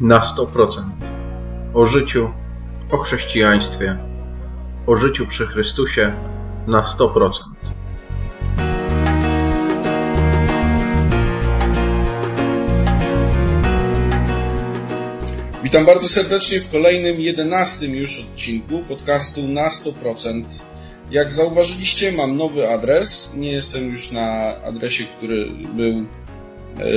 na 100%. O życiu, o chrześcijaństwie, o życiu przy Chrystusie na 100%. Witam bardzo serdecznie w kolejnym, jedenastym już odcinku podcastu na 100%. Jak zauważyliście, mam nowy adres. Nie jestem już na adresie, który był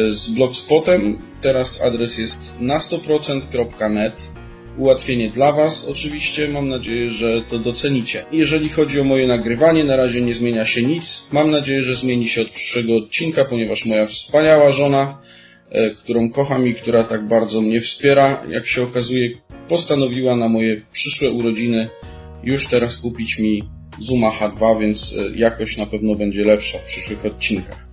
z blogspotem. Teraz adres jest na 100%.net. Ułatwienie dla Was oczywiście, mam nadzieję, że to docenicie. Jeżeli chodzi o moje nagrywanie, na razie nie zmienia się nic. Mam nadzieję, że zmieni się od przyszłego odcinka, ponieważ moja wspaniała żona, e, którą kocham i która tak bardzo mnie wspiera, jak się okazuje, postanowiła na moje przyszłe urodziny już teraz kupić mi Zuma H2, więc e, jakość na pewno będzie lepsza w przyszłych odcinkach.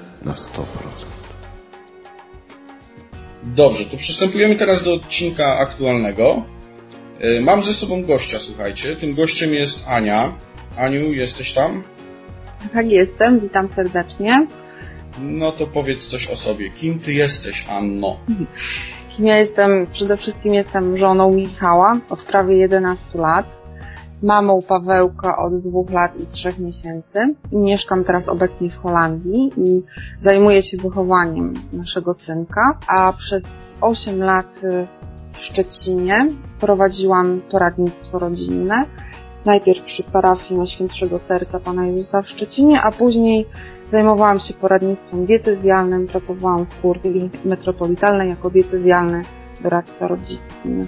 Na 100%. Dobrze, to przystępujemy teraz do odcinka aktualnego. E, Mam ze sobą gościa, słuchajcie. Tym gościem jest Ania. Aniu, jesteś tam? Tak jestem, witam serdecznie. No to powiedz coś o sobie. Kim ty jesteś, Anno? Kim ja jestem? Przede wszystkim jestem żoną Michała od prawie 11 lat, mamą Pawełka od dwóch lat i trzech miesięcy. Mieszkam teraz obecnie w Holandii i zajmuję się wychowaniem naszego synka, a przez 8 lat y, w Szczecinie prowadziłam poradnictwo rodzinne. Najpierw przy parafii Najświętszego Serca Pana Jezusa w Szczecinie, a później zajmowałam się poradnictwem diecezjalnym, pracowałam w kurii metropolitalnej jako diecezjalny doradca rodzinny.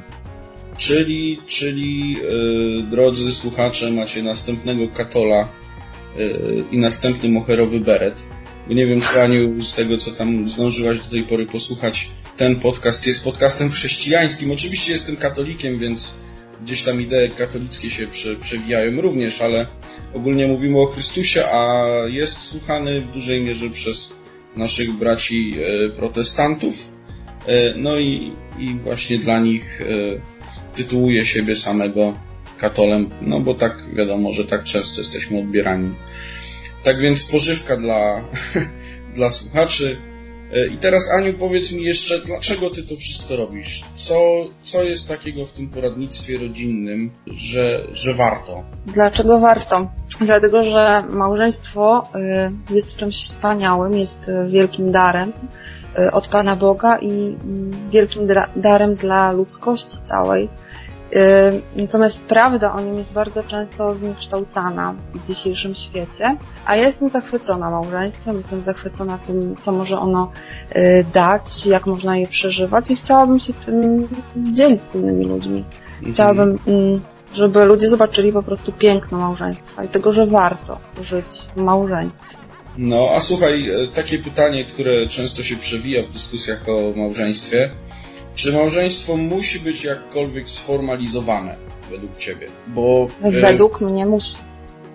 Czyli, czyli yy, drodzy słuchacze, macie następnego katola yy, i następny moherowy beret. Nie wiem, czy Aniu, z tego co tam zdążyłaś do tej pory posłuchać, ten podcast jest podcastem chrześcijańskim. Oczywiście jestem katolikiem, więc gdzieś tam idee katolickie się prze, przewijają również, ale ogólnie mówimy o Chrystusie, a jest słuchany w dużej mierze przez naszych braci e, protestantów. No i, i właśnie dla nich tytułuje siebie samego katolem, no bo tak wiadomo, że tak często jesteśmy odbierani. Tak więc pożywka dla, dla słuchaczy. E, I teraz Aniu powiedz mi jeszcze, dlaczego ty to wszystko robisz? Co, co jest takiego w tym poradnictwie rodzinnym, że, że warto? Dlaczego warto? Dlatego, że małżeństwo y, jest czymś wspaniałym, jest wielkim darem y, od Pana Boga i mm, wielkim darem dla ludzkości całej. Y, Natomiast prawda o nim jest bardzo często zniekształcana w dzisiejszym świecie, a ja jestem zachwycona małżeństwem, jestem zachwycona tym, co może ono y, dać, jak można je przeżywać i chciałabym się tym dzielić z innymi ludźmi. Chciałabym, mm, żeby ludzie zobaczyli po prostu piękno małżeństwa i tego, że warto żyć w małżeństwie. No, a słuchaj, e, takie pytanie, które często się przewija w dyskusjach o małżeństwie. Czy małżeństwo musi być jakkolwiek sformalizowane według ciebie? Bo, e, Według mnie musi.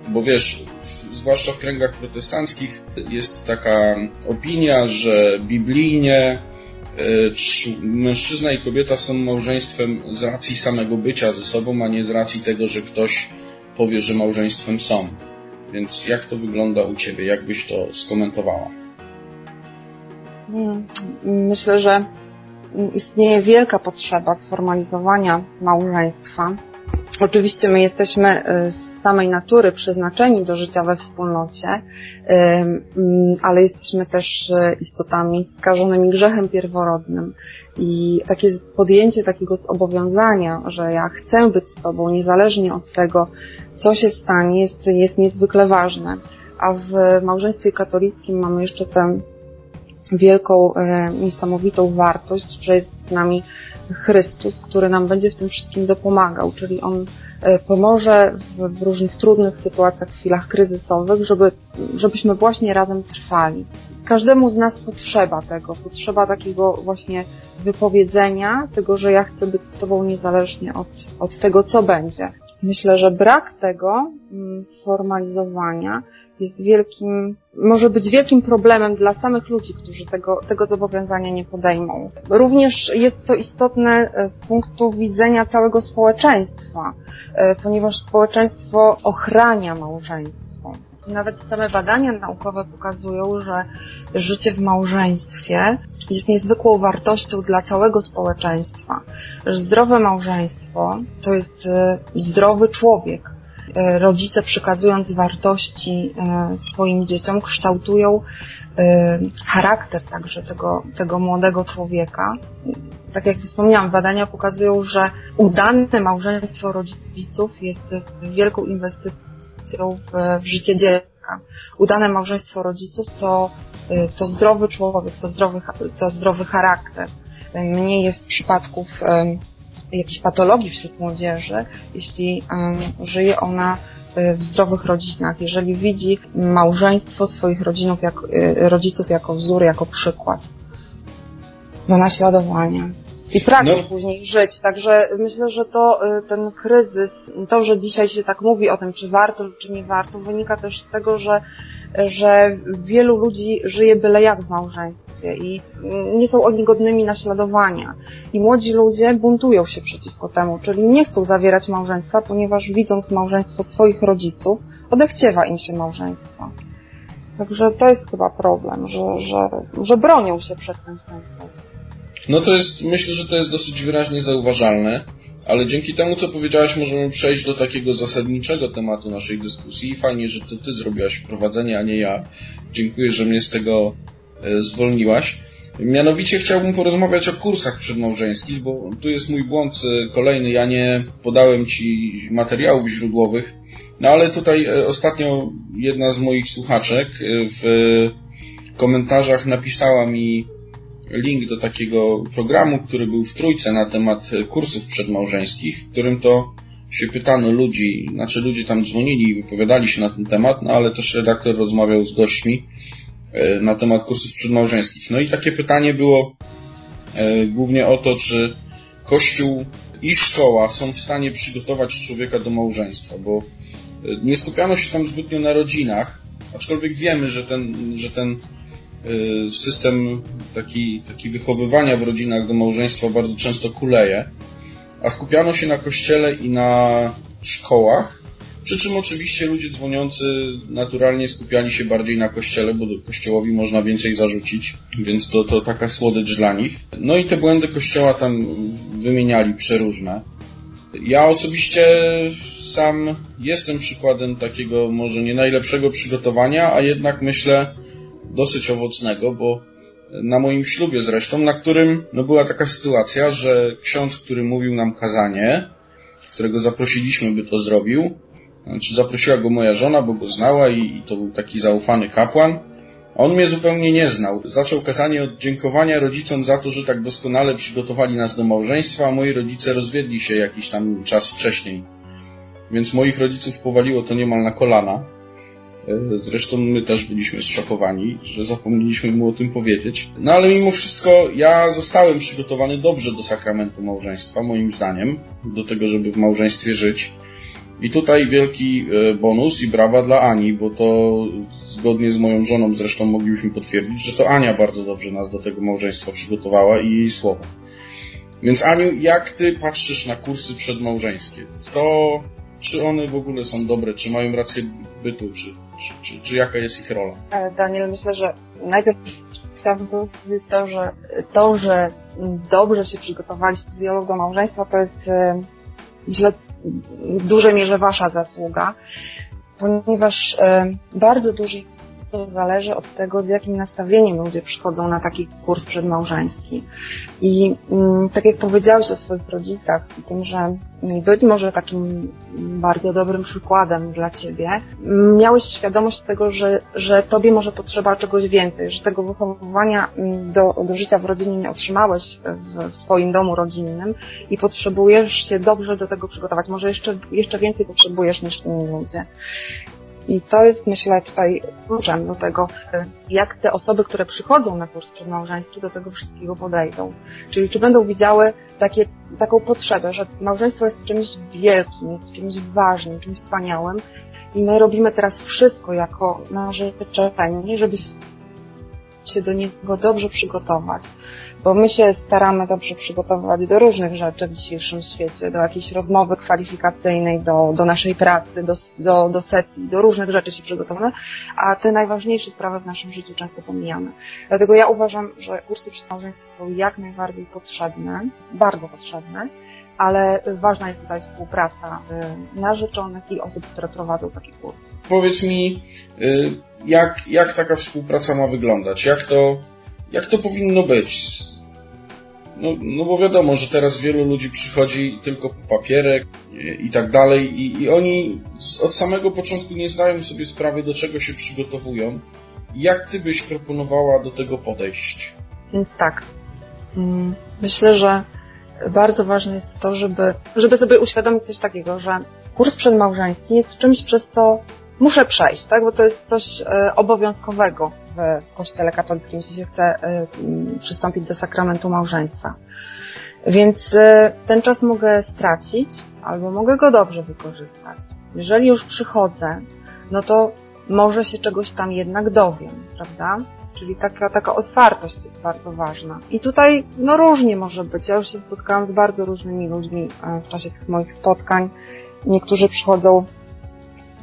bo wiesz, w, zwłaszcza w kręgach protestanckich jest taka opinia, że biblijnie e, cz- mężczyzna i kobieta są małżeństwem z racji samego bycia ze sobą, a nie z racji tego, że ktoś powie, że małżeństwem są. Więc jak to wygląda u ciebie? Jak byś to skomentowała? Myślę, że istnieje wielka potrzeba sformalizowania małżeństwa. Oczywiście my jesteśmy y, z samej natury przeznaczeni do życia we wspólnocie, ym, mm, ale jesteśmy też y, istotami skażonymi grzechem pierworodnym i takie podjęcie takiego zobowiązania, że ja chcę być z Tobą niezależnie od tego, co się stanie, jest, jest niezwykle ważne. A w małżeństwie katolickim mamy jeszcze tę wielką, e, niesamowitą wartość, że jest z nami Chrystus, który nam będzie w tym wszystkim dopomagał, czyli On e, pomoże w, różnych trudnych sytuacjach, chwilach kryzysowych, żeby, żebyśmy właśnie razem trwali. każdemu z nas potrzeba tego, potrzeba takiego właśnie wypowiedzenia, tego, że ja chcę być z Tobą niezależnie od, od tego, co będzie. Myślę, że brak tego mm, sformalizowania jest wielkim, może być wielkim problemem dla samych ludzi, którzy tego, tego zobowiązania nie podejmą. Również jest to istotne e, z punktu widzenia całego społeczeństwa, e, ponieważ społeczeństwo ochrania małżeństwo. Nawet same badania naukowe pokazują, że życie w małżeństwie jest niezwykłą wartością dla całego społeczeństwa. Zdrowe małżeństwo to jest e, zdrowy człowiek. E, rodzice przekazując wartości e, swoim dzieciom kształtują charakter także tego, tego młodego człowieka. Tak jak wspomniałam, badania pokazują, że udane małżeństwo rodziców jest wielką inwestycją w, w życie dziecka. Udane małżeństwo rodziców to Y, to zdrowy człowiek, to zdrowy, to zdrowy charakter. Mniej jest przypadków jakichś patologii wśród młodzieży, jeśli żyje ona y, w zdrowych rodzinach, jeżeli widzi małżeństwo swoich rodzinów jak, y, rodziców jako wzór, jako przykład do naśladowania. I pragnie no. później żyć. Także myślę, że to ten kryzys, to, że dzisiaj się tak mówi o tym, czy warto, czy nie warto, wynika też z tego, że że wielu ludzi żyje byle jak w małżeństwie i nie są oni godnymi naśladowania. I młodzi ludzie buntują się przeciwko temu, czyli nie chcą zawierać małżeństwa, ponieważ widząc małżeństwo swoich rodziców, odechciewa im się małżeństwa. Także to jest chyba problem, że, że, że bronią się przed tym w ten sposób. No to jest, myślę, że to jest dosyć wyraźnie zauważalne. Ale dzięki temu, co powiedziałaś, możemy przejść do takiego zasadniczego tematu naszej dyskusji. Fajnie, że to ty zrobiłaś prowadzenie, a nie ja. Dziękuję, że mnie z tego e, zwolniłaś. Mianowicie chciałbym porozmawiać o kursach przedmałżeńskich, bo tu jest mój błąd e, kolejny. Ja nie podałem ci materiałów źródłowych, no ale tutaj e, ostatnio jedna z moich słuchaczek w komentarzach napisała mi link do takiego programu, który był w trójce na temat kursów przedmałżeńskich, w którym to się pytano ludzi, znaczy ludzie tam dzwonili i wypowiadali się na ten temat, no ale też redaktor rozmawiał z gośćmi e, na temat kursów przedmałżeńskich. No i takie pytanie było e, głównie o to, czy Kościół i szkoła są w stanie przygotować człowieka do małżeństwa, bo e, nie skupiano się tam zbytnio na rodzinach, aczkolwiek wiemy, że ten, że ten system taki, taki wychowywania w rodzinach do małżeństwa bardzo często kuleje, a skupiano się na kościele i na szkołach, przy czym oczywiście ludzie dzwoniący naturalnie skupiali się bardziej na kościele, bo kościołowi można więcej zarzucić, więc to, to taka słodycz dla nich. No i te błędy kościoła tam wymieniali przeróżne. Ja osobiście sam jestem przykładem takiego może nie najlepszego przygotowania, a jednak myślę, dosyć owocnego, bo na moim ślubie zresztą, na którym no, była taka sytuacja, że ksiądz, który mówił nam kazanie, którego zaprosiliśmy, by to zrobił, znaczy zaprosiła go moja żona, bo go znała i, i to był taki zaufany kapłan, on mnie zupełnie nie znał. Zaczął kazanie od dziękowania rodzicom za to, że tak doskonale przygotowali nas do małżeństwa, a moi rodzice rozwiedli się jakiś tam czas wcześniej. Więc moich rodziców powaliło to niemal na kolana. E, zresztą my też byliśmy zszokowani, że zapomnieliśmy mu o tym powiedzieć. No ale mimo wszystko ja zostałem przygotowany dobrze do sakramentu małżeństwa, moim zdaniem, do tego, żeby w małżeństwie żyć. I tutaj wielki e, bonus i brawa dla Ani, bo to zgodnie z moją żoną zresztą moglibyśmy potwierdzić, że to Ania bardzo dobrze nas do tego małżeństwa przygotowała i jej słowo. Więc Aniu, jak ty patrzysz na kursy przedmałżeńskie? Co czy one w ogóle są dobre, czy mają rację bytu, czy, czy, czy, jaka jest ich rola? E, Daniel, myślę, że najpierw chciałabym powiedzieć to, że to, że dobrze się przygotowaliście z do małżeństwa, to jest e, myślę w dużej mierze wasza zasługa, ponieważ e, bardzo duży to zależy od tego, z jakim nastawieniem ludzie przychodzą na taki kurs przedmałżeński. I mm, tak jak powiedziałeś o swoich rodzicach, tym, że być może takim bardzo dobrym przykładem dla Ciebie, miałeś świadomość tego, że, że Tobie może potrzeba czegoś więcej, że tego wychowywania mm, do, do życia w rodzinie nie otrzymałeś w, swoim domu rodzinnym i potrzebujesz się dobrze do tego przygotować. Może jeszcze, jeszcze więcej potrzebujesz niż inni ludzie. I to jest, myślę, tutaj kluczem do tego, jak te osoby, które przychodzą na kurs przedmałżeński, do tego wszystkiego podejdą. Czyli czy będą widziały takie, taką potrzebę, że małżeństwo jest czymś wielkim, jest czymś ważnym, czymś wspaniałym i my robimy teraz wszystko jako narzeczeni, żeby się do niego dobrze przygotować, bo my się staramy dobrze przygotowywać do różnych rzeczy w dzisiejszym świecie, do jakiejś rozmowy kwalifikacyjnej, do, do naszej pracy, do, do, do sesji, do różnych rzeczy się przygotowujemy, a te najważniejsze sprawy w naszym życiu często pomijamy. Dlatego ja uważam, że kursy przedmałżeńskie są jak najbardziej potrzebne, bardzo potrzebne, ale ważna jest tutaj współpraca y, narzeczonych i osób, które prowadzą taki kurs. Powiedz mi, y, jak, jak taka współpraca ma wyglądać? Jak to, jak to powinno być? No, no bo wiadomo, że teraz wielu ludzi przychodzi tylko po papierek i, i tak dalej i, i oni od samego początku nie zdają sobie sprawy, do czego się przygotowują. Jak ty byś proponowała do tego podejść? Więc tak. Mm, myślę, że bardzo ważne jest to, żeby, żeby sobie uświadomić coś takiego, że kurs przedmałżeński jest czymś, przez co muszę przejść, tak? Bo to jest coś e, obowiązkowego w, w Kościele katolickim, jeśli się chce e, przystąpić do sakramentu małżeństwa. Więc e, ten czas mogę stracić, albo mogę go dobrze wykorzystać. Jeżeli już przychodzę, no to może się czegoś tam jednak dowiem, prawda? Czyli taka, taka otwartość jest bardzo ważna. I tutaj, no różnie może być. Ja już się spotkałam z bardzo różnymi ludźmi w czasie tych moich spotkań. Niektórzy przychodzą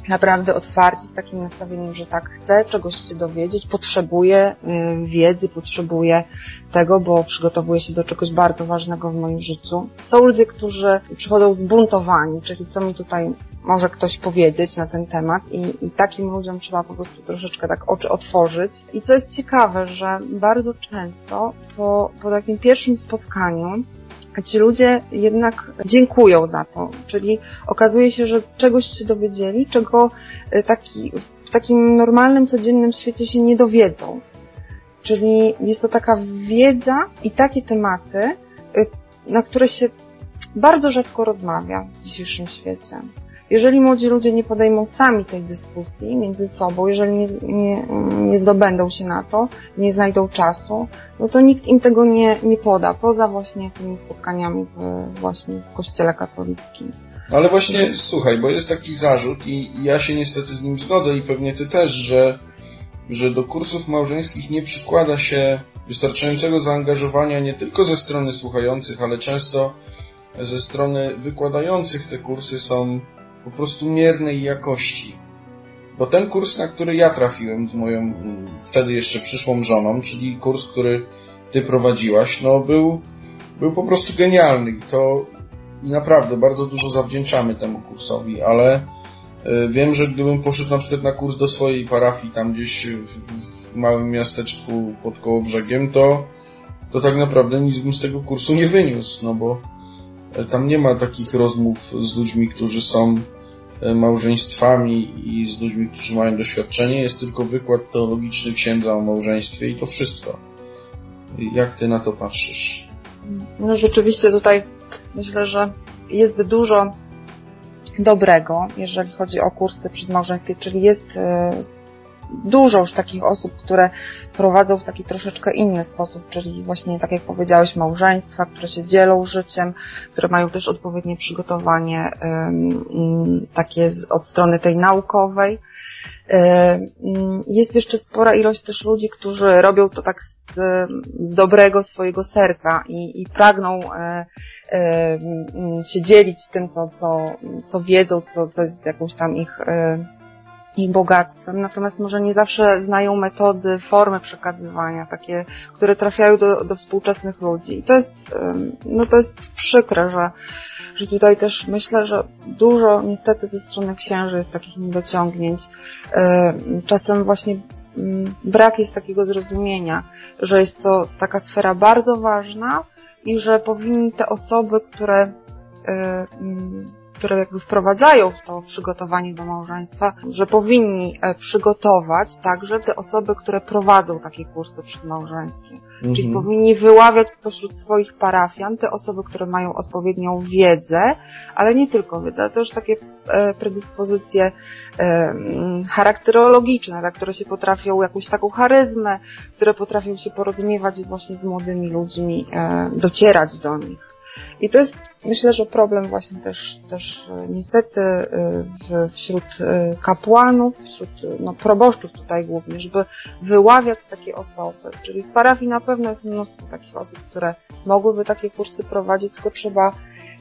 naprawdę otwarci, z takim nastawieniem, że tak, chcę czegoś się dowiedzieć, potrzebuję y, wiedzy, potrzebuję tego, bo przygotowuję się do czegoś bardzo ważnego w moim życiu. Są ludzie, którzy przychodzą zbuntowani, czyli co mi tutaj może ktoś powiedzieć na ten temat i, i takim ludziom trzeba po prostu troszeczkę tak oczy otworzyć. I co jest ciekawe, że bardzo często po, po takim pierwszym spotkaniu ci ludzie jednak dziękują za to, czyli okazuje się, że czegoś się dowiedzieli, czego e, taki, w takim normalnym, codziennym świecie się nie dowiedzą. Czyli jest to taka wiedza i takie tematy, e, na które się bardzo rzadko rozmawia w dzisiejszym świecie. Jeżeli młodzi ludzie nie podejmą sami tej dyskusji między sobą, jeżeli nie, nie, nie zdobędą się na to, nie znajdą czasu, no to nikt im tego nie, nie poda, poza właśnie tymi spotkaniami w, właśnie w kościele katolickim. Ale właśnie, słuchaj, bo jest taki zarzut i ja się niestety z nim zgodzę i pewnie ty też, że, że do kursów małżeńskich nie przykłada się wystarczającego zaangażowania nie tylko ze strony słuchających, ale często ze strony wykładających te kursy są po prostu miernej jakości. Bo ten kurs, na który ja trafiłem z moją wtedy jeszcze przyszłą żoną, czyli kurs, który ty prowadziłaś, no był, był po prostu genialny i to i naprawdę bardzo dużo zawdzięczamy temu kursowi, ale y, wiem, że gdybym poszedł na przykład na kurs do swojej parafii, tam gdzieś w, w małym miasteczku pod koło brzegiem, to, to tak naprawdę nic bym z tego kursu nie wyniósł, no bo tam nie ma takich rozmów z ludźmi, którzy są e, małżeństwami i z ludźmi, którzy mają doświadczenie. Jest tylko wykład teologiczny księdza o małżeństwie i to wszystko. Jak ty na to patrzysz? No rzeczywiście tutaj myślę, że jest dużo dobrego, jeżeli chodzi o kursy przedmałżeńskie, czyli jest e, dużo już takich osób, które prowadzą w taki troszeczkę inny sposób, czyli właśnie tak jak powiedziałeś, małżeństwa, które się dzielą życiem, które mają też odpowiednie przygotowanie takie od strony tej naukowej. Jest jeszcze spora ilość też ludzi, którzy robią to tak z, z dobrego swojego serca i, i pragną e, się dzielić tym, co, co, co wiedzą, co, co jest jakąś tam ich ich bogactwem, natomiast może nie zawsze znają metody, formy przekazywania, takie, które trafiają do, do współczesnych ludzi. I to jest, no to jest przykre, że, że tutaj też myślę, że dużo niestety ze strony księży jest takich niedociągnięć. Czasem właśnie brak jest takiego zrozumienia, że jest to taka sfera bardzo ważna i że powinni te osoby, które które jakby wprowadzają w to przygotowanie do małżeństwa, że powinni e, przygotować także te osoby, które prowadzą takie kursy przedmałżeńskie. Mhm. Czyli powinni wyławiać spośród swoich parafian te osoby, które mają odpowiednią wiedzę, ale nie tylko wiedzę, ale też takie e, predyspozycje charakterologiczne, tak, które się potrafią, jakąś taką charyzmę, które potrafią się porozumiewać właśnie z młodymi ludźmi, docierać do nich. I to jest, myślę, że problem właśnie też, też e, niestety e, wśród e, kapłanów, wśród no, proboszczów tutaj głównie, żeby wyławiać takie osoby. Czyli w parafii na pewno jest mnóstwo takich osób, które mogłyby takie kursy prowadzić, tylko trzeba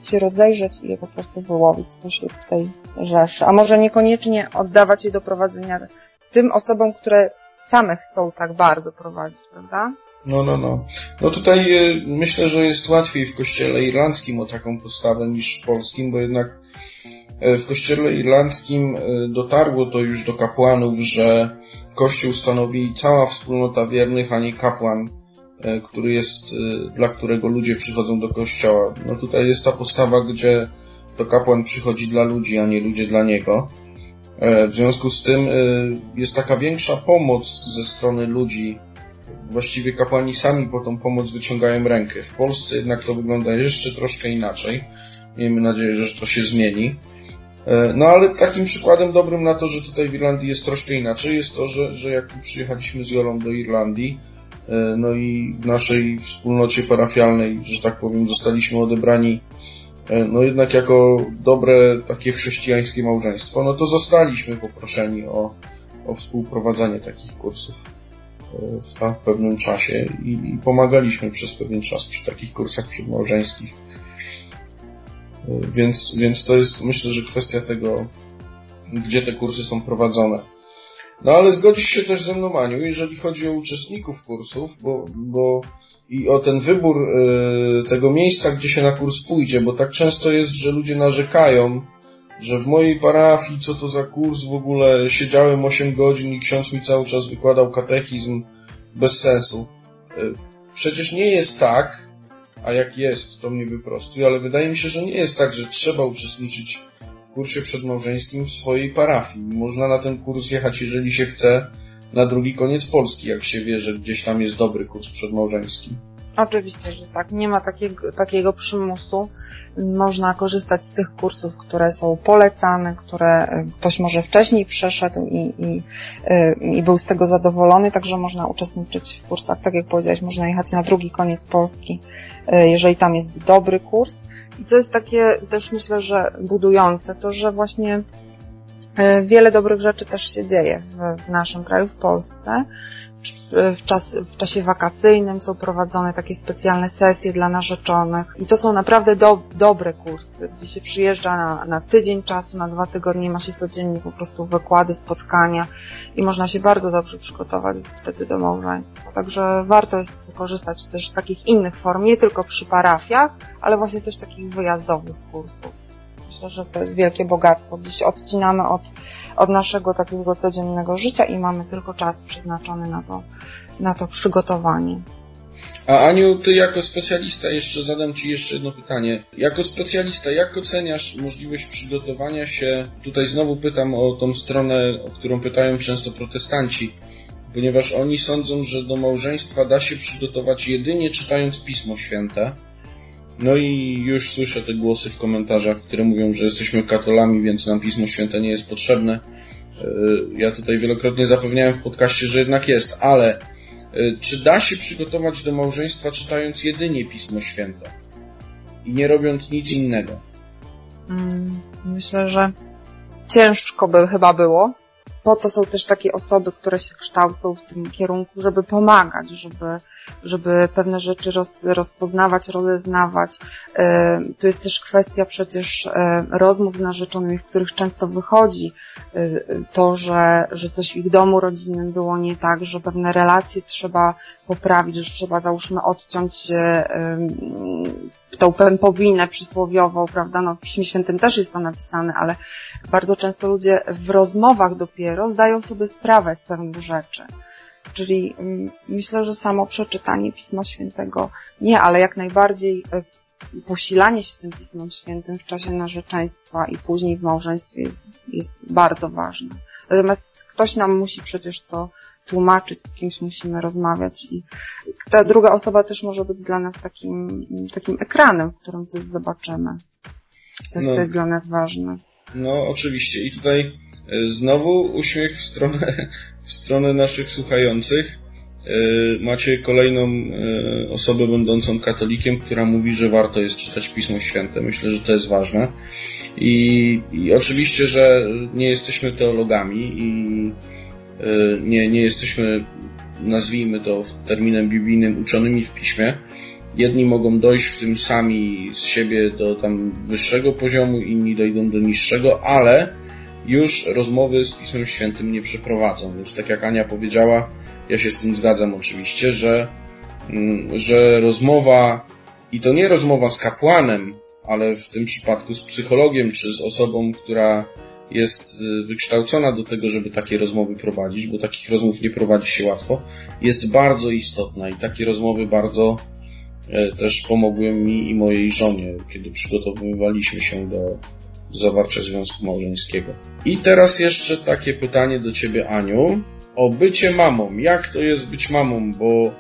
się rozejrzeć i je po prostu wyłowić spośród tej rzeszy. A może niekoniecznie oddawać je do prowadzenia tym osobom, które same chcą tak bardzo prowadzić, prawda? No, no, no. No tutaj y, myślę, że jest łatwiej w kościele irlandzkim o taką postawę niż w polskim, bo jednak e, w kościele irlandzkim e, dotarło to już do kapłanów, że kościół stanowi cała wspólnota wiernych, a nie kapłan, e, który jest, dla którego ludzie przychodzą do kościoła. No tutaj jest ta postawa, gdzie to kapłan przychodzi dla ludzi, a nie ludzie dla niego. W związku z tym jest taka większa pomoc ze strony ludzi, właściwie kapłani sami po tą pomoc wyciągają rękę. W Polsce jednak to wygląda jeszcze troszkę inaczej. Miejmy nadzieję, że to się zmieni. E, no ale takim przykładem dobrym na to, że tutaj w Irlandii jest troszkę inaczej, jest to, że, że jak przyjechaliśmy z Jolą do Irlandii, e, no i w naszej wspólnocie parafialnej, że tak powiem, zostaliśmy odebrani e, no jednak jako dobre takie chrześcijańskie małżeństwo, no to zostaliśmy poproszeni o, o współprowadzanie takich kursów w, tam w pewnym czasie i, i pomagaliśmy przez pewien czas przy takich kursach przedmałżeńskich. Więc, więc to jest myślę, że kwestia tego, gdzie te kursy są prowadzone. No ale zgodzisz się też ze mną, Aniu, jeżeli chodzi o uczestników kursów, bo, bo i o ten wybór y, tego miejsca, gdzie się na kurs pójdzie, bo tak często jest, że ludzie narzekają, że w mojej parafii, co to za kurs w ogóle, siedziałem 8 godzin i ksiądz mi cały czas wykładał katechizm bez sensu. E, przecież nie jest tak, a jak jest, to mnie wyprostuj, ale wydaje mi się, że nie jest tak, że trzeba uczestniczyć w kursie przedmałżeńskim w swojej parafii. Można na ten kurs jechać, jeżeli się chce, na drugi koniec Polski, jak się wie, że gdzieś tam jest dobry kurs przedmałżeński. Oczywiście, że tak. Nie ma takiego, takiego przymusu. Można korzystać z tych kursów, które są polecane, które e, ktoś może wcześniej przeszedł i, i, e, i był z tego zadowolony, także można uczestniczyć w kursach. Tak jak powiedziałeś, można jechać na drugi koniec Polski, e, jeżeli tam jest dobry kurs. I co jest takie też myślę, że budujące, to że właśnie wiele dobrych rzeczy też się dzieje w, w naszym kraju, w Polsce w, czas, w czasie wakacyjnym są prowadzone takie specjalne sesje dla narzeczonych i to są naprawdę do, dobre kursy, gdzie się przyjeżdża na, na tydzień czasu, na dwa tygodnie, ma się codziennie po prostu wykłady, spotkania i można się bardzo dobrze przygotować wtedy do małżeństwa. Także warto jest korzystać też z takich innych form, nie tylko przy parafiach, ale właśnie też takich wyjazdowych kursów. Myślę, że to jest wielkie bogactwo, gdzie się odcinamy od, od naszego takiego codziennego życia i mamy tylko czas przeznaczony na to, na to przygotowanie. A Aniu, ty jako specjalista, jeszcze zadam ci jeszcze jedno pytanie. Jako specjalista, jak oceniasz możliwość przygotowania się, tutaj znowu pytam o tą stronę, o którą pytają często protestanci, ponieważ oni sądzą, że do małżeństwa da się przygotować jedynie czytając Pismo Święte, no i już słyszę te głosy w komentarzach, które mówią, że jesteśmy katolami, więc nam Pismo Święte nie jest potrzebne. E, ja tutaj wielokrotnie zapewniałem w podcaście, że jednak jest, ale e, czy da się przygotować do małżeństwa czytając jedynie Pismo Święte i nie robiąc nic innego? Mm, myślę, że ciężko by chyba było, po to są też takie osoby, które się kształcą w tym kierunku, żeby pomagać, żeby, żeby pewne rzeczy roz, rozpoznawać, rozeznawać. E, tu jest też kwestia przecież e, rozmów z narzeczonymi, w których często wychodzi e, to, że, że coś w ich domu rodzinnym było nie tak, że pewne relacje trzeba poprawić, że trzeba załóżmy odciąć tą pępowinę przysłowiową, prawda, no w Piśmie Świętym też jest to napisane, ale bardzo często ludzie w rozmowach dopiero zdają sobie sprawę z pewnych rzeczy. Czyli mm, myślę, że samo przeczytanie Pisma Świętego nie, ale jak najbardziej e, posilanie się tym Pismem Świętym w czasie narzeczeństwa i później w małżeństwie jest, jest bardzo ważne. Natomiast ktoś nam musi przecież to tłumaczyć, z kimś musimy rozmawiać i ta druga osoba też może być dla nas takim, takim ekranem, w którym coś zobaczymy. Coś, no, co jest dla nas ważne. No, oczywiście. I tutaj znowu uśmiech w stronę, w stronę naszych słuchających. E, macie kolejną e, osobę będącą katolikiem, która mówi, że warto jest czytać Pismo Święte. Myślę, że to jest ważne. I, i oczywiście, że nie jesteśmy teologami i nie, nie jesteśmy, nazwijmy to terminem biblijnym, uczonymi w piśmie, jedni mogą dojść w tym sami z siebie do tam wyższego poziomu, inni dojdą do niższego, ale już rozmowy z Pismem Świętym nie przeprowadzą. Więc tak jak Ania powiedziała, ja się z tym zgadzam oczywiście, że, mm, że rozmowa, i to nie rozmowa z kapłanem, ale w tym przypadku z psychologiem, czy z osobą, która jest y, wykształcona do tego, żeby takie rozmowy prowadzić, bo takich rozmów nie prowadzi się łatwo, jest bardzo istotna i takie rozmowy bardzo E, też pomogły mi i mojej żonie, kiedy przygotowywaliśmy się do zawarcia związku małżeńskiego. I teraz jeszcze takie pytanie do Ciebie, Aniu, o bycie mamą. Jak to jest być mamą? Bo,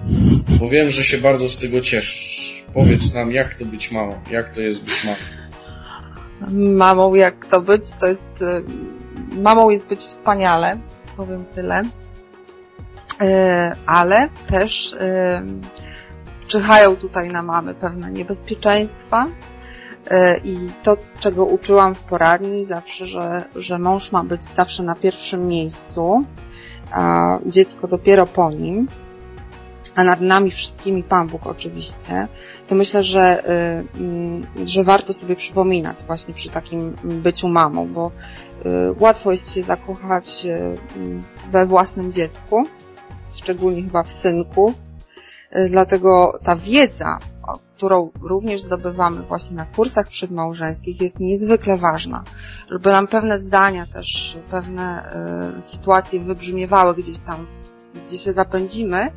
bo wiem, że się bardzo z tego cieszysz. Powiedz nam, jak to być mamą? Jak to jest być mamą? Mamą, jak to być? To jest... Y, mamą jest być wspaniale, powiem tyle. Y, ale też y, czyhają tutaj na mamy pewne niebezpieczeństwa i to, czego uczyłam w poradni zawsze, że, że mąż ma być zawsze na pierwszym miejscu, a dziecko dopiero po nim, a nad nami wszystkimi Pan Bóg oczywiście, to myślę, że, e, mm, że warto sobie przypominać właśnie przy takim byciu mamą, bo e, łatwo jest się zakochać we własnym dziecku, szczególnie chyba w synku, E, dlatego ta wiedza, którą również zdobywamy właśnie na kursach przedmałżeńskich jest niezwykle ważna, żeby nam pewne zdania też, pewne y, sytuacje wybrzmiewały gdzieś tam, gdzie się zapędzimy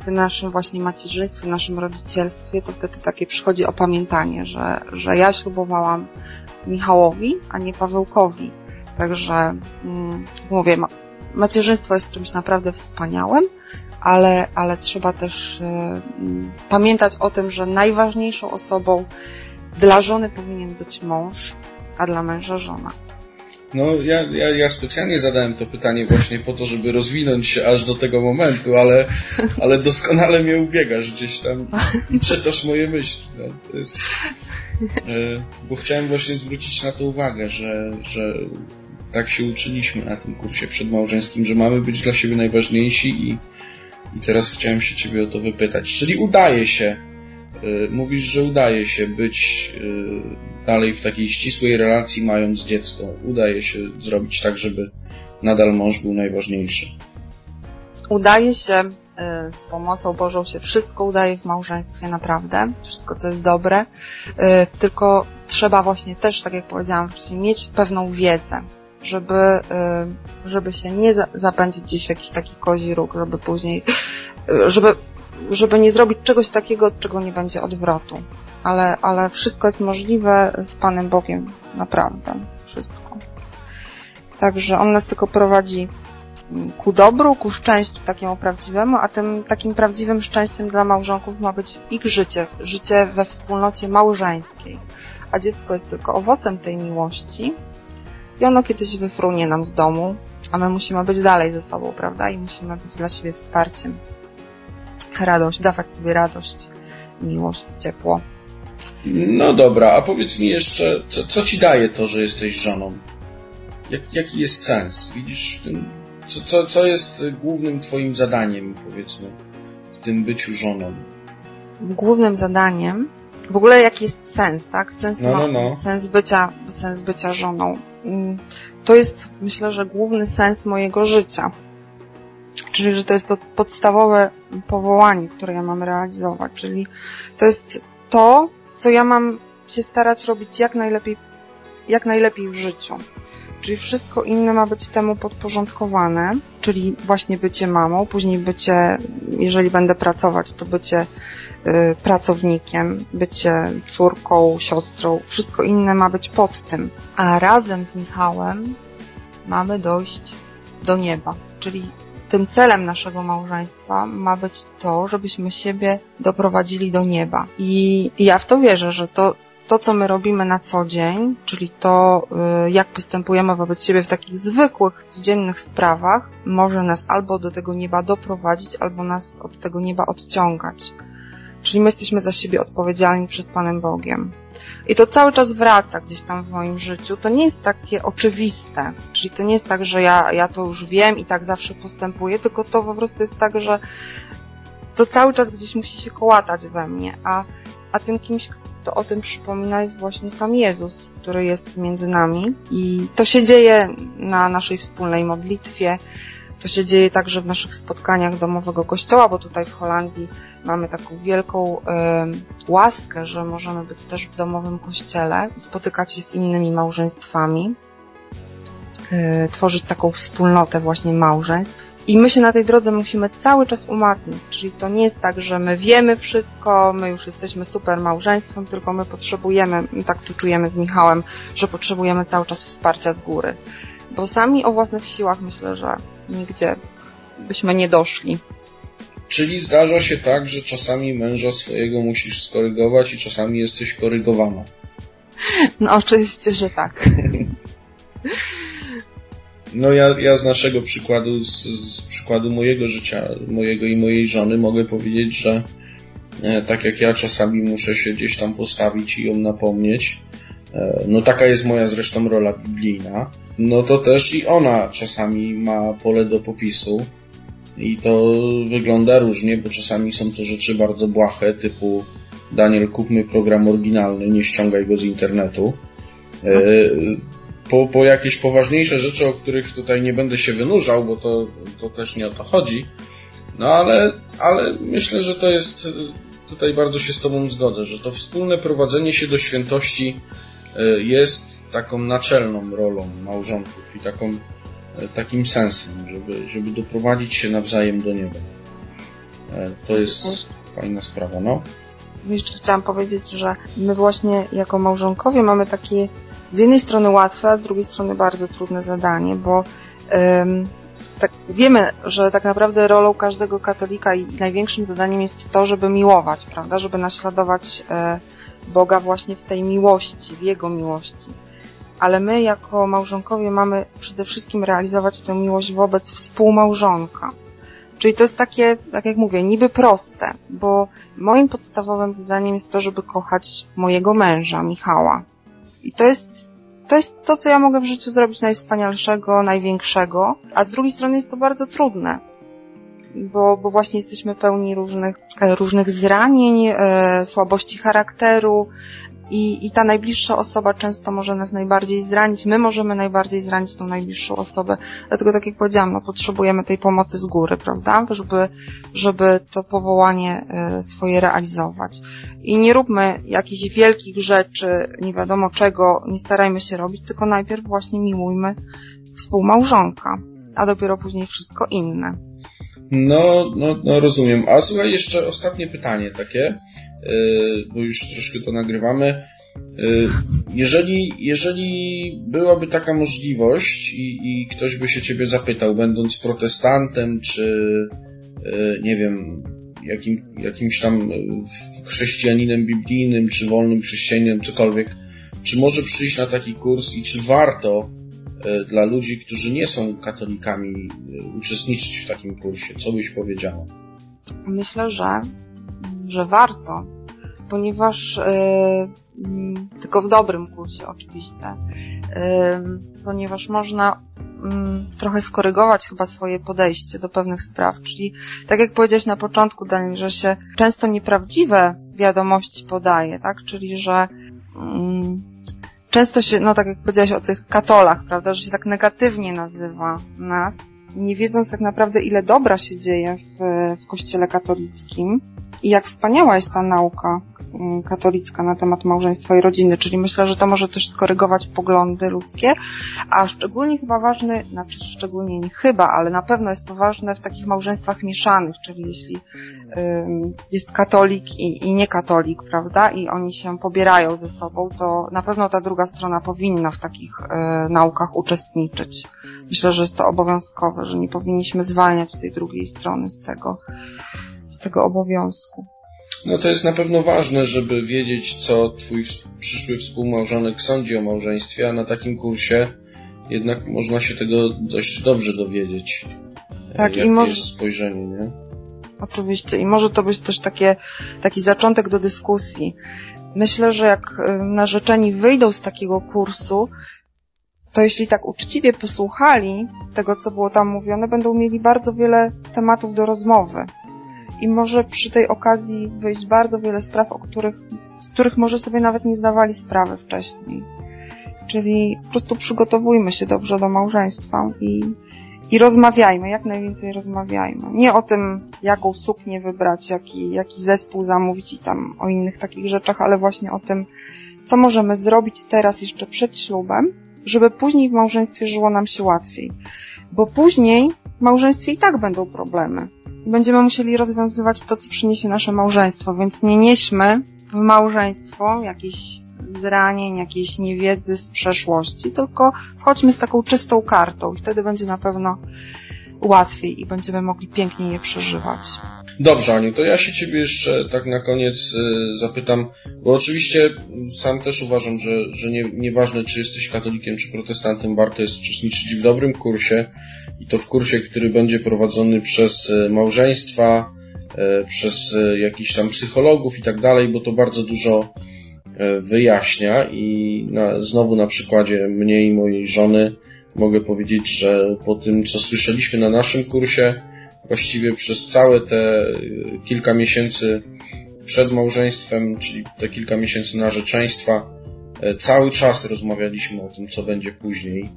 w tym naszym właśnie macierzyństwie, w naszym rodzicielstwie, to wtedy takie przychodzi opamiętanie, że, że ja ślubowałam Michałowi, a nie Pawełkowi. Także, mm, mówię, macierzyństwo jest czymś naprawdę wspaniałym, ale, ale trzeba też y, pamiętać o tym, że najważniejszą osobą dla żony powinien być mąż, a dla męża żona. No, ja, ja, ja specjalnie zadałem to pytanie właśnie po to, żeby rozwinąć się aż do tego momentu, ale, ale doskonale mnie ubiegasz gdzieś tam i czytasz moje myśli. No, jest, e, bo chciałem właśnie zwrócić na to uwagę, że, że tak się uczyliśmy na tym kursie przedmałżeńskim, że mamy być dla siebie najważniejsi i, i teraz chciałem się Ciebie o to wypytać. Czyli udaje się, y, mówisz, że udaje się być y, dalej w takiej ścisłej relacji, mając dziecko. Udaje się zrobić tak, żeby nadal mąż był najważniejszy. Udaje się y, z pomocą Bożą się wszystko udaje w małżeństwie, naprawdę. Wszystko, co jest dobre. Tylko trzeba właśnie też, tak jak powiedziałam wcześniej, mieć pewną wiedzę żeby, y, żeby się nie zapędzić gdzieś w jakiś taki kozi róg, żeby później, y, żeby, żeby nie zrobić czegoś takiego, od czego nie będzie odwrotu. Ale, ale wszystko jest możliwe z Panem Bogiem, naprawdę. Wszystko. Także On nas tylko prowadzi ku dobru, ku szczęściu takiemu prawdziwemu, a tym takim prawdziwym szczęściem dla małżonków ma być ich życie, życie we wspólnocie małżeńskiej. A dziecko jest tylko owocem tej miłości, i ono kiedyś wyfrunie nam z domu, a my musimy być dalej ze sobą, prawda? I musimy być dla siebie wsparciem. Radość, dawać sobie radość, miłość, ciepło. No dobra, a powiedz mi jeszcze, co, co ci daje to, że jesteś żoną? Jak, jaki jest sens? Widzisz, tym, co, co, co jest głównym twoim zadaniem, powiedzmy, w tym byciu żoną? Głównym zadaniem w ogóle jaki jest sens, tak? Sens, no, no, no. sens, bycia, sens bycia żoną. Mm, to jest, myślę, że główny sens mojego życia. Czyli, że to jest to podstawowe powołanie, które ja mam realizować. Czyli to jest to, co ja mam się starać robić jak najlepiej, jak najlepiej w życiu. Czyli wszystko inne ma być temu podporządkowane, czyli właśnie bycie mamą, później bycie, jeżeli będę pracować, to bycie y, pracownikiem, bycie córką, siostrą, wszystko inne ma być pod tym. A razem z Michałem mamy dojść do nieba, czyli tym celem naszego małżeństwa ma być to, żebyśmy siebie doprowadzili do nieba. I ja w to wierzę, że to, to, co my robimy na co dzień, czyli to, y, jak postępujemy wobec siebie w takich zwykłych, codziennych sprawach, może nas albo do tego nieba doprowadzić, albo nas od tego nieba odciągać. Czyli my jesteśmy za siebie odpowiedzialni przed Panem Bogiem. I to cały czas wraca gdzieś tam w moim życiu. To nie jest takie oczywiste. Czyli to nie jest tak, że ja, ja to już wiem i tak zawsze postępuję, tylko to po prostu jest tak, że to cały czas gdzieś musi się kołatać we mnie. A, a tym kimś, kto o tym przypomina, jest właśnie sam Jezus, który jest między nami. I to się dzieje na naszej wspólnej modlitwie. To się dzieje także w naszych spotkaniach domowego kościoła, bo tutaj w Holandii mamy taką wielką y, łaskę, że możemy być też w domowym kościele, spotykać się z innymi małżeństwami, y, tworzyć taką wspólnotę właśnie małżeństw. I my się na tej drodze musimy cały czas umacniać, czyli to nie jest tak, że my wiemy wszystko, my już jesteśmy super małżeństwem, tylko my potrzebujemy, tak tu czujemy z Michałem, że potrzebujemy cały czas wsparcia z góry. Bo sami o własnych siłach myślę, że nigdzie byśmy nie doszli. Czyli zdarza się tak, że czasami męża swojego musisz skorygować i czasami jesteś korygowana. No oczywiście, że tak. No ja, ja z naszego przykładu, z, z przykładu mojego życia, mojego i mojej żony mogę powiedzieć, że e, tak jak ja czasami muszę się gdzieś tam postawić i ją napomnieć, e, no taka jest moja zresztą rola biblijna, no to też i ona czasami ma pole do popisu i to wygląda różnie, bo czasami są to rzeczy bardzo błahe, typu Daniel, kupmy program oryginalny, nie ściągaj go z internetu. E, po, po jakieś poważniejsze rzeczy, o których tutaj nie będę się wynurzał, bo to, to też nie o to chodzi. No ale, ale myślę, że to jest, tutaj bardzo się z Tobą zgodzę, że to wspólne prowadzenie się do świętości e, jest taką naczelną rolą małżonków i taką, e, takim sensem, żeby, żeby doprowadzić się nawzajem do nieba. E, to jest fajna sprawa, no. Jeszcze chciałam powiedzieć, że my właśnie jako małżonkowie mamy takie z jednej strony łatwe, a z drugiej strony bardzo trudne zadanie, bo ym, tak, wiemy, że tak naprawdę rolą każdego katolika i największym zadaniem jest to, żeby miłować, prawda, żeby naśladować y, Boga właśnie w tej miłości, w Jego miłości. Ale my jako małżonkowie mamy przede wszystkim realizować tę miłość wobec współmałżonka. Czyli to jest takie, tak jak mówię, niby proste, bo moim podstawowym zadaniem jest to, żeby kochać mojego męża, Michała. I to jest, to jest to, co ja mogę w życiu zrobić najwspanialszego, największego, a z drugiej strony jest to bardzo trudne, bo, bo właśnie jesteśmy pełni różnych, różnych zranień, e, słabości charakteru, i, I ta najbliższa osoba często może nas najbardziej zranić. My możemy najbardziej zranić tą najbliższą osobę. Dlatego, tak jak powiedziałam, no, potrzebujemy tej pomocy z góry, prawda? Żeby, żeby to powołanie y, swoje realizować. I nie róbmy jakichś wielkich rzeczy, nie wiadomo czego, nie starajmy się robić, tylko najpierw właśnie miłujmy współmałżonka, a dopiero później wszystko inne. No, no, no rozumiem. A słuchaj, jeszcze ostatnie pytanie takie. E, bo już troszkę to nagrywamy. E, jeżeli, jeżeli byłaby taka możliwość i, i ktoś by się ciebie zapytał, będąc protestantem, czy e, nie wiem, jakim, jakimś tam chrześcijaninem biblijnym, czy wolnym chrześcijaninem, cokolwiek, czy może przyjść na taki kurs i czy warto dla ludzi, którzy nie są katolikami, uczestniczyć w takim kursie? Co byś powiedziała? Myślę, że, że warto ponieważ yy, tylko w dobrym kursie oczywiście, yy, ponieważ można yy, trochę skorygować chyba swoje podejście do pewnych spraw, czyli tak jak powiedziałeś na początku, Daniel, że się często nieprawdziwe wiadomości podaje, tak, czyli że mm, często się, no tak jak powiedziałeś o tych katolach, prawda, że się tak negatywnie nazywa nas, nie wiedząc tak naprawdę ile dobra się dzieje w, w kościele katolickim i jak wspaniała jest ta nauka mm, katolicka na temat małżeństwa i rodziny, czyli myślę, że to może też skorygować poglądy ludzkie, a szczególnie chyba ważny, znaczy szczególnie nie chyba, ale na pewno jest to ważne w takich małżeństwach mieszanych, czyli jeśli jest katolik i, i niekatolik, prawda, i oni się pobierają ze sobą, to na pewno ta druga strona powinna w takich y, naukach uczestniczyć. Myślę, że jest to obowiązkowe, że nie powinniśmy zwalniać tej drugiej strony z tego, z tego obowiązku. No to jest na pewno ważne, żeby wiedzieć, co twój przyszły współmałżonek sądzi o małżeństwie, a na takim kursie jednak można się tego dość dobrze dowiedzieć. Tak, i może... jest spojrzenie, nie? Oczywiście. I może to być też takie, taki zaczątek do dyskusji. Myślę, że jak y, narzeczeni wyjdą z takiego kursu, to jeśli tak uczciwie posłuchali tego, co było tam mówione, będą mieli bardzo wiele tematów do rozmowy. I może przy tej okazji wyjść bardzo wiele spraw, o których, z których może sobie nawet nie zdawali sprawy wcześniej. Czyli po prostu przygotowujmy się dobrze do małżeństwa i, i rozmawiajmy, jak najwięcej rozmawiajmy. Nie o tym, jaką suknię wybrać, jaki, jaki zespół zamówić i tam o innych takich rzeczach, ale właśnie o tym, co możemy zrobić teraz jeszcze przed ślubem, żeby później w małżeństwie żyło nam się łatwiej. Bo później w małżeństwie i tak będą problemy. Będziemy musieli rozwiązywać to, co przyniesie nasze małżeństwo, więc nie nieśmy w małżeństwo jakichś zranień, jakiejś niewiedzy z przeszłości, tylko wchodźmy z taką czystą kartą i wtedy będzie na pewno łatwiej i będziemy mogli pięknie je przeżywać. Dobrze, Aniu, to ja się Ciebie jeszcze tak na koniec y, zapytam, bo oczywiście sam też uważam, że, że nie, nieważne, czy jesteś katolikiem, czy protestantem, warto jest uczestniczyć w dobrym kursie i to w kursie, który będzie prowadzony przez y, małżeństwa, y, przez jakichś tam psychologów i tak dalej, bo to bardzo dużo wyjaśnia i na, znowu na przykładzie mnie i mojej żony mogę powiedzieć, że po tym, co słyszeliśmy na naszym kursie, właściwie przez całe te kilka miesięcy przed małżeństwem, czyli te kilka miesięcy narzeczeństwa, e, cały czas rozmawialiśmy o tym, co będzie później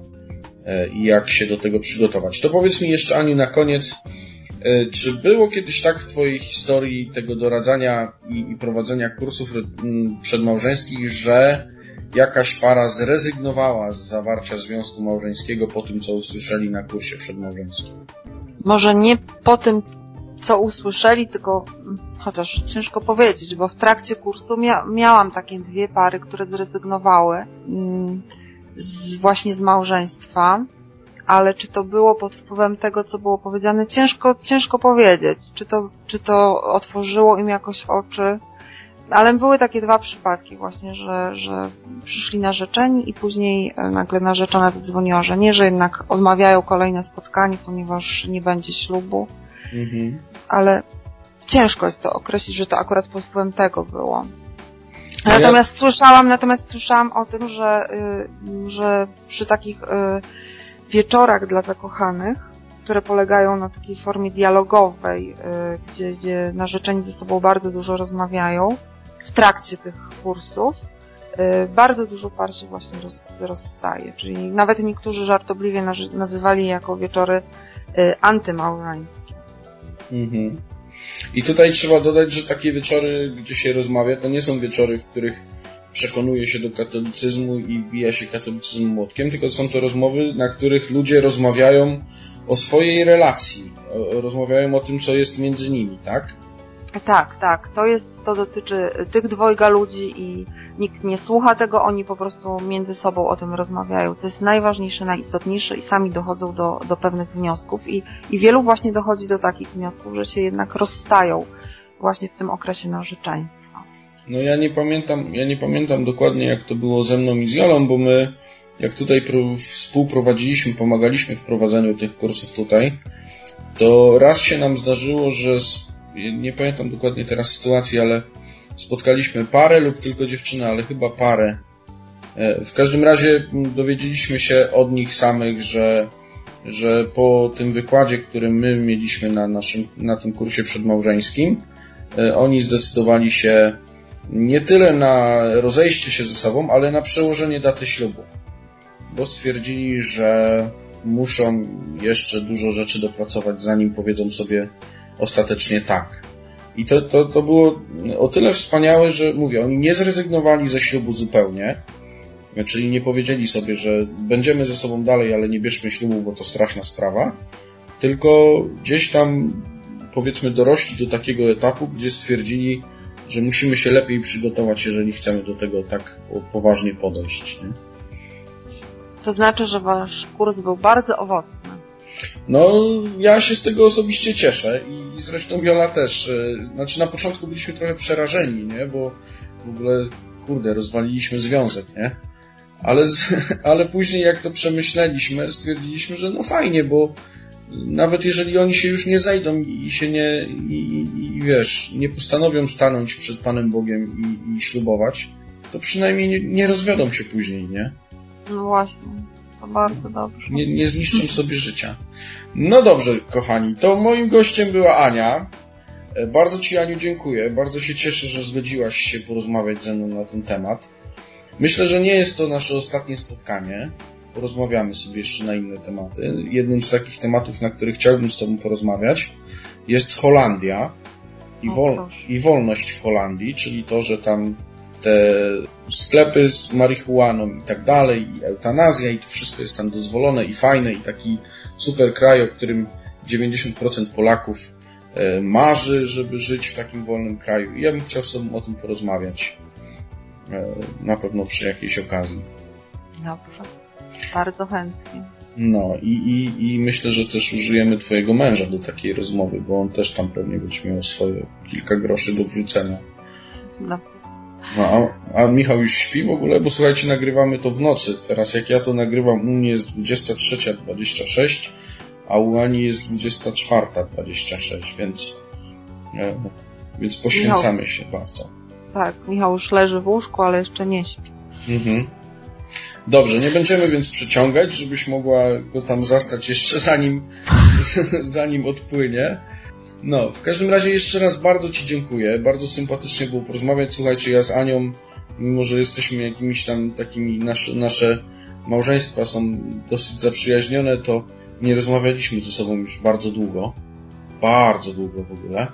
e, i jak się do tego przygotować. To powiedz mi jeszcze, Aniu, na koniec, e, czy było kiedyś tak w Twojej historii tego doradzania i, i prowadzenia kursów przedmałżeńskich, że jakaś para zrezygnowała z zawarcia związku małżeńskiego po tym, co usłyszeli na kursie przedmałżeńskim? Może nie po tym, co usłyszeli, tylko chociaż ciężko powiedzieć, bo w trakcie kursu mia miałam takie dwie pary, które zrezygnowały mm, z, właśnie z małżeństwa, ale czy to było pod wpływem tego, co było powiedziane, ciężko, ciężko powiedzieć. Czy to, czy to otworzyło im jakoś oczy, ale były takie dwa przypadki właśnie, że, że przyszli narzeczeni i później e, nagle narzeczona zadzwoniła, że nie, że jednak odmawiają kolejne spotkanie, ponieważ nie będzie ślubu. Mhm. Ale ciężko jest to określić, że to akurat pod wpływem tego było. Natomiast ja... słyszałam, natomiast słyszałam o tym, że, y, że przy takich y, wieczorach dla zakochanych, które polegają na takiej formie dialogowej, y, gdzie, gdzie narzeczeni ze sobą bardzo dużo rozmawiają, w trakcie tych kursów y, bardzo dużo par się właśnie roz, rozstaje. Czyli nawet niektórzy żartobliwie nazywali jako wieczory y, antymałżeńskie. Mhm. I tutaj trzeba dodać, że takie wieczory, gdzie się rozmawia, to nie są wieczory, w których przekonuje się do katolicyzmu i wbija się katolicyzm młotkiem, tylko są to rozmowy, na których ludzie rozmawiają o swojej relacji, rozmawiają o tym, co jest między nimi, tak? Tak, tak. To jest, to dotyczy tych dwojga ludzi i nikt nie słucha tego, oni po prostu między sobą o tym rozmawiają, co jest najważniejsze, najistotniejsze i sami dochodzą do, do pewnych wniosków i, i wielu właśnie dochodzi do takich wniosków, że się jednak rozstają właśnie w tym okresie narzeczeństwa. No ja nie pamiętam, ja nie pamiętam dokładnie jak to było ze mną i z Jolą, bo my jak tutaj współprowadziliśmy, pomagaliśmy w prowadzeniu tych kursów tutaj, to raz się nam zdarzyło, że nie pamiętam dokładnie teraz sytuacji, ale spotkaliśmy parę lub tylko dziewczynę, ale chyba parę. E, w każdym razie dowiedzieliśmy się od nich samych, że, że po tym wykładzie, który my mieliśmy na, naszym, na tym kursie przedmałżeńskim, e, oni zdecydowali się nie tyle na rozejście się ze sobą, ale na przełożenie daty ślubu. Bo stwierdzili, że muszą jeszcze dużo rzeczy dopracować, zanim powiedzą sobie ostatecznie tak. I to, to, to było o tyle wspaniałe, że mówię, oni nie zrezygnowali ze ślubu zupełnie, czyli nie powiedzieli sobie, że będziemy ze sobą dalej, ale nie bierzmy ślubu, bo to straszna sprawa, tylko gdzieś tam powiedzmy dorośli do takiego etapu, gdzie stwierdzili, że musimy się lepiej przygotować, jeżeli chcemy do tego tak poważnie podejść. Nie? To znaczy, że wasz kurs był bardzo owocny. No, ja się z tego osobiście cieszę i zresztą Viola też. E, znaczy na początku byliśmy trochę przerażeni, nie? Bo w ogóle, kurde, rozwaliliśmy związek, nie? Ale, ale później jak to przemyśleliśmy, stwierdziliśmy, że no fajnie, bo nawet jeżeli oni się już nie zejdą i się nie, i, i wiesz, nie postanowią stanąć przed Panem Bogiem i, i ślubować, to przynajmniej nie, nie rozwiodą się później, nie? No właśnie. To bardzo dobrze. Nie, nie zniszczą sobie życia. No dobrze, kochani, to moim gościem była Ania. E, bardzo Ci, Aniu, dziękuję. Bardzo się cieszę, że zgodziłaś się porozmawiać ze mną na ten temat. Myślę, że nie jest to nasze ostatnie spotkanie. Porozmawiamy sobie jeszcze na inne tematy. Jednym z takich tematów, na których chciałbym z Tobą porozmawiać, jest Holandia i, wol i wolność w Holandii, czyli to, że tam te sklepy z marihuaną i tak dalej, i eutanazja, i to wszystko jest tam dozwolone i fajne, i taki super kraj, o którym 90% Polaków e, marzy, żeby żyć w takim wolnym kraju. I ja bym chciał z Tobą o tym porozmawiać. E, na pewno przy jakiejś okazji. Dobrze. Bardzo chętnie. No i, i, i myślę, że też użyjemy Twojego męża do takiej rozmowy, bo on też tam pewnie będzie miał swoje kilka groszy do wrzucenia. No. No, a, a Michał już śpi w ogóle, bo słuchajcie, nagrywamy to w nocy. Teraz jak ja to nagrywam, u mnie jest 23.26, a u Ani jest 24.26, więc, e, więc poświęcamy Michał. się bardzo. Tak, Michał już leży w łóżku, ale jeszcze nie śpi. Mhm. Dobrze, nie będziemy więc przeciągać, żebyś mogła go tam zastać jeszcze zanim, zanim odpłynie. No, w każdym razie jeszcze raz bardzo Ci dziękuję. Bardzo sympatycznie było porozmawiać. Słuchajcie, ja z Anią, mimo że jesteśmy jakimiś tam takimi, nasze, nasze małżeństwa są dosyć zaprzyjaźnione, to nie rozmawialiśmy ze sobą już bardzo długo. Bardzo długo w ogóle.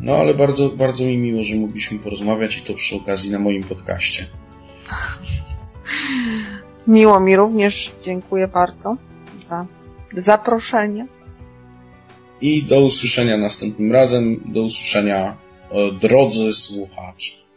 No, ale bardzo, bardzo mi miło, że mogliśmy porozmawiać i to przy okazji na moim podcaście. Miło mi również. Dziękuję bardzo za zaproszenie. I do usłyszenia następnym razem. Do usłyszenia, e, drodzy słuchacze.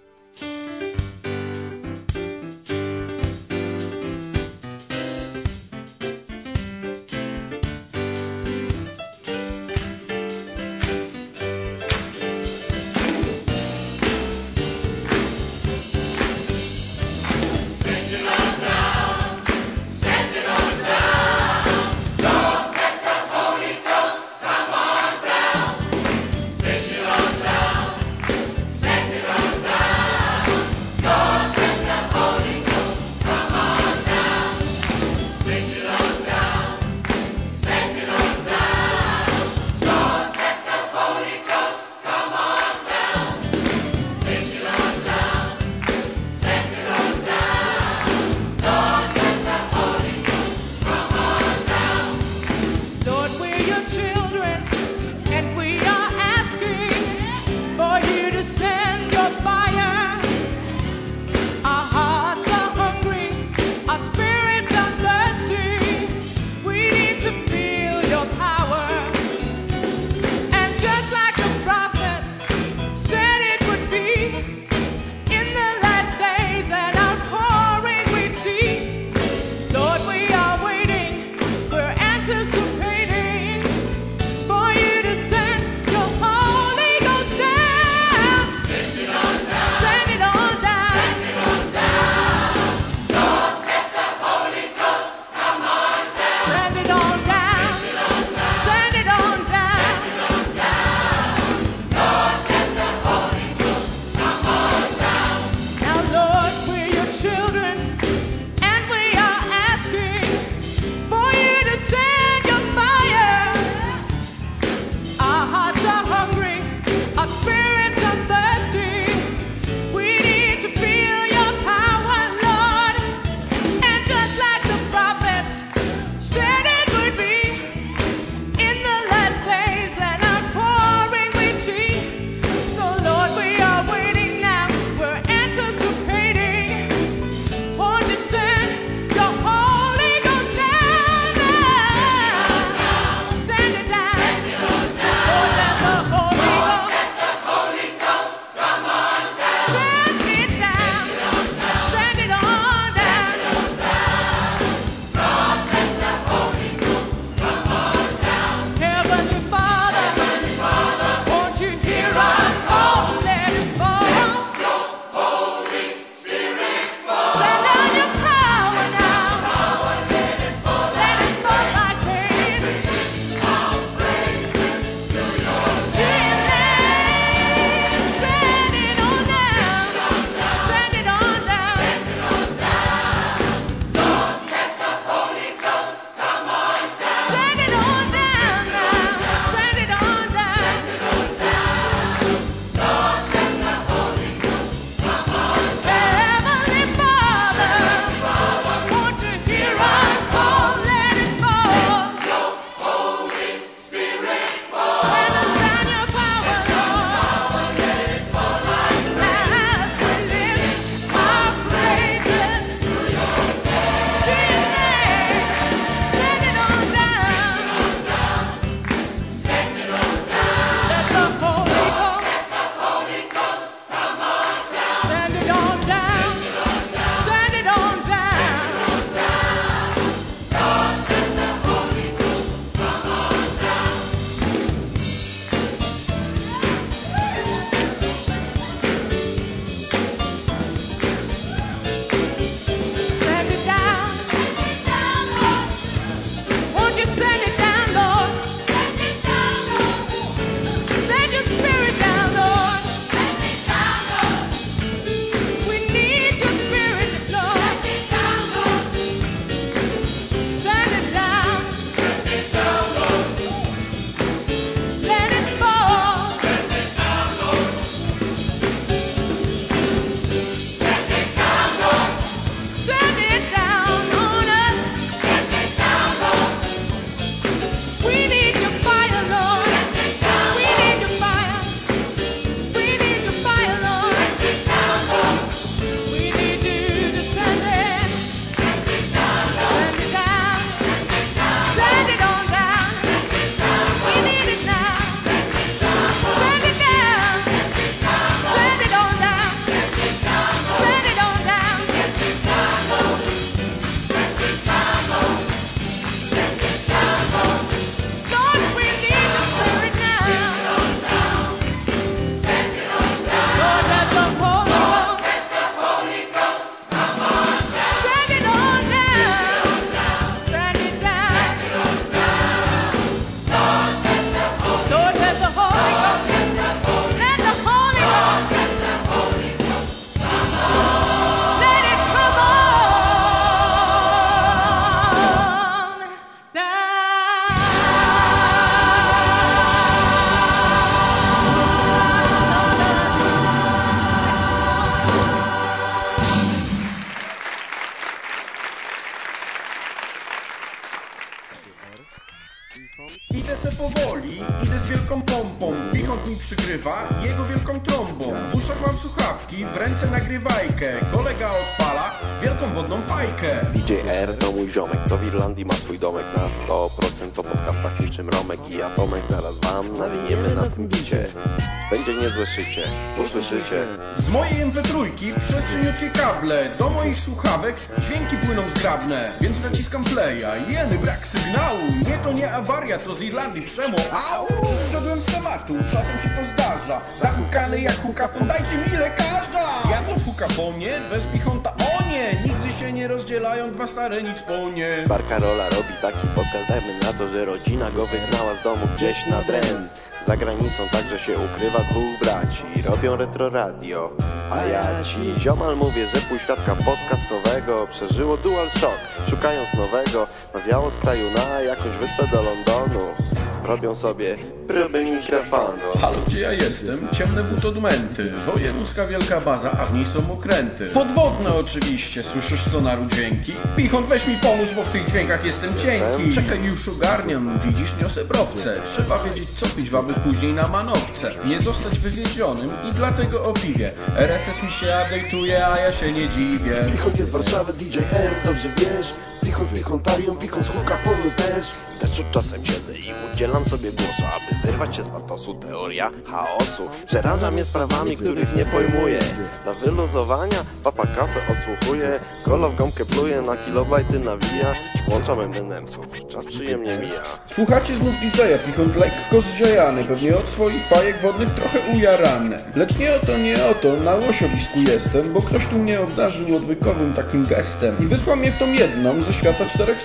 Będzie niezłe szycie, usłyszycie. Z mojej MP3 przez cieniutkie kable do moich słuchawek dźwięki płyną zgrabne, więc naciskam playa. Jeny, brak sygnału, nie to nie awaria, to z Irlandii przemo. Au! Wszedłem z tematu, czasem się to zdarza. Zahukany jak huka, podajcie mi lekarza! Ja to huka po mnie, bez pichonta, o nie! Nigdy się nie rozdzielają dwa stare nic po nie. Bar Karola robi taki pokaz, dajmy na to, że rodzina go wygnała z domu gdzieś na dren. Za granicą także się ukrywa dwóch braci, robią retro radio. A ja ci ziomal mówię, że pół świadka podcastowego przeżyło dual shock, szukając nowego, nawiało z kraju na jakąś wyspę do Londonu. Robią sobie próby mikrofonu. Halo, gdzie ja jestem? Ciemne butodumenty. Wojewódzka wielka baza, a w niej są okręty. Podwodne oczywiście, słyszysz sonaru dźwięki? Pichon, weź mi pomóż, bo w tych dźwiękach jestem cienki. Czekaj, już ogarniam, widzisz, niosę browce. Trzeba wiedzieć, co pić, aby później na manowce. Nie zostać wywiedzionym i dlatego o piwie. RSS mi się update'uje, a ja się nie dziwię. Pichon jest z Warszawy, DJ R, dobrze wiesz Pichon z Pichontarium, Pichon z Hukafonu też. Też od czasem siedzę i udzielam sobie głosu Aby wyrwać się z patosu teoria chaosu. Przeraża mnie sprawami, których nie pojmuję. Na wyluzowania papa kafę odsłuchuję Kolo w gąbkę pluje, na kilobajty nawija. Włączam MNM-sów, czas przyjemnie mija. Słuchacie znów DJ-a, lekko zziajany, pewnie od swoich fajek wodnych trochę ujarany. Lecz nie o to, nie o to, na łosiowisku jestem, bo ktoś tu mnie obdarzył odwykowym takim gestem. I wysłał mnie w tą jedną ze świata czterech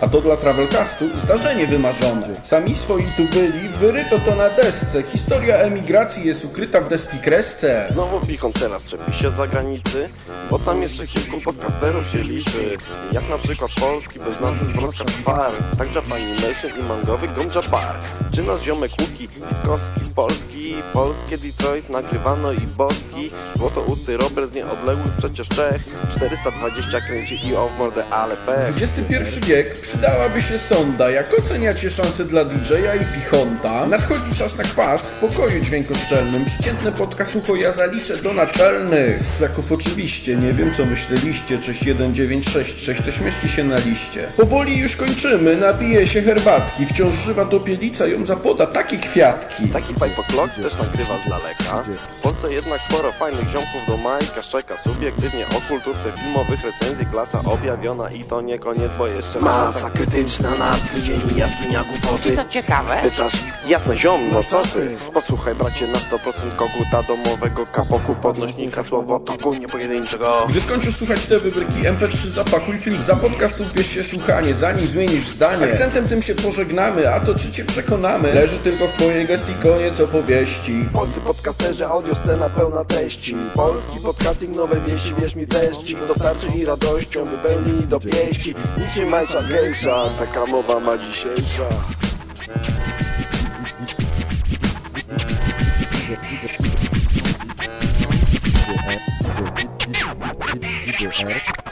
a to dla Travelcastu zdarzenie wymarzone. Sami swoi tu byli, wyryto to na desce, historia emigracji jest ukryta w deski kresce. Znowu Pichon teraz czepi się za granicy Bo tam jeszcze kilku podcasterów się liczy. Jak na przykład polski bez nazwy z Wroska Sfar Tak Japanimation i mangowy Gomja Park. Czy nasz ziomek Łuki Witkowski z Polski? Polskie Detroit nagrywano i boski. Złotousty Robert z nieodległych przecież Czech. 420 kręci i o w mordę ale pech XXI wiek przydałaby się sonda. Jak oceniacie szanse dla DJ-a i Pichonta? Nadchodzi czas na kwas w pokoju dźwiękoszczelnym. Przeciętny podcast ucho ja zaliczę do naczelnych. Ssaków oczywiście, nie wiem co myśleliście. Cześć 1966, też mieści się na liście. Powoli już kończymy, napije się herbatki. Wciąż żywa topielica ją zapoda takie kwiatki. Taki five o'clock też nagrywa z daleka W Polsce jednak sporo fajnych ziomków do Majka szczeka Subiektywnie o kulturce filmowych recenzji klasa objawiona I to nie koniec, bo jeszcze masa krytyczna na odgryzieniu jaskinia głupoty Czy to ciekawe? Pytasz, jasne ziom, no co ty? Posłuchaj bracie na 100% koguta domowego kapoku podnośnika słowo toku nie pojedynczego Gdy skończysz słuchać te wybryki, MP3 zapakuj film, za podcastów bierz się słuchanie, zanim zmienisz zdanie. Akcentem tym się pożegnamy, a to czy cię przekonamy, leży tylko w twojej gestii koniec opowieści. Polscy podcasterzy, audio scena pełna treści Polski podcasting, nowe wieści, wierz mi też ci Dostarczy i radością wypełni do pieści Nic nie majsza gejsza, taka mowa ma dzisiejsza R